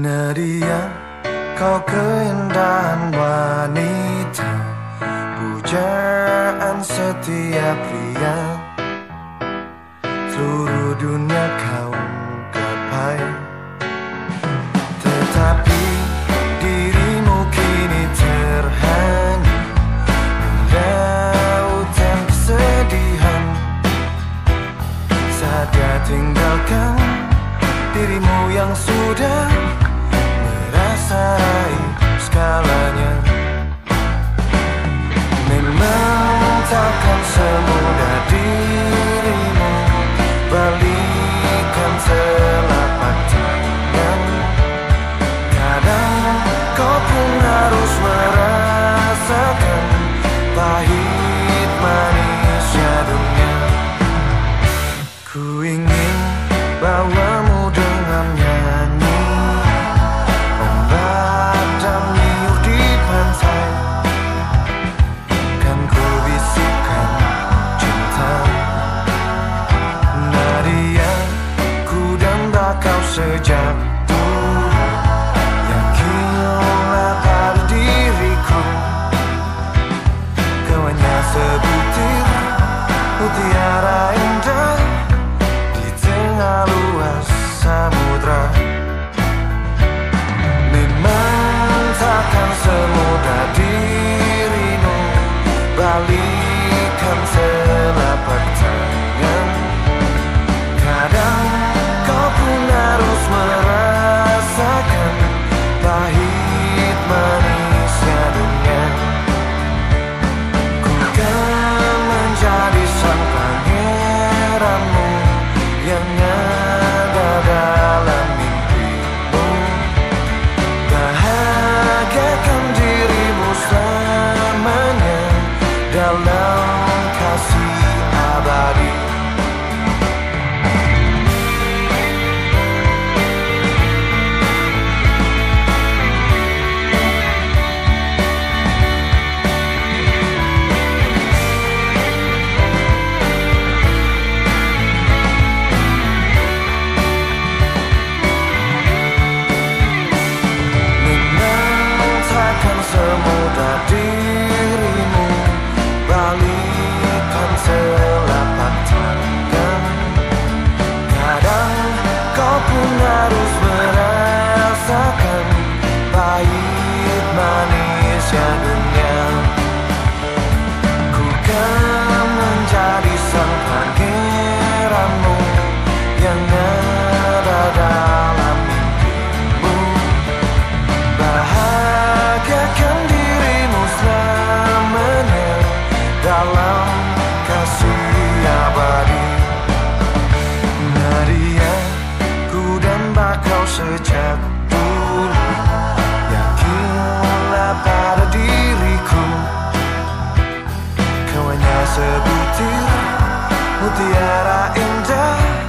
Kau keindahan wanita Pujaan setiap pria. Seluruh dunia kau gapai. Tetapi dirimu kini terhanyut Lautan kesedihan. Saatnya tinggalkan dirimu yang sudah say sejak dulu Yakinlah pada diriku. Kau hanya sebutir mutiara indah Di tengah luas samudra. Memang takkan semudah dirimu Balikan telapak semudah dirimu sejak dulu. Yakinlah pada diriku. Kau hanya sebutir mutiara indah